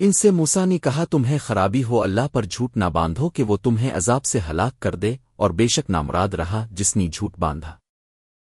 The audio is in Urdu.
ان سے موسا نے کہا، تمہیں خرابی ہو، اللہ پر جھوٹ نہ باندھو کہ وہ تمہیں عذاب سے ہلاک کر دے اور بے شک نامراد رہا جس نے جھوٹ باندھا۔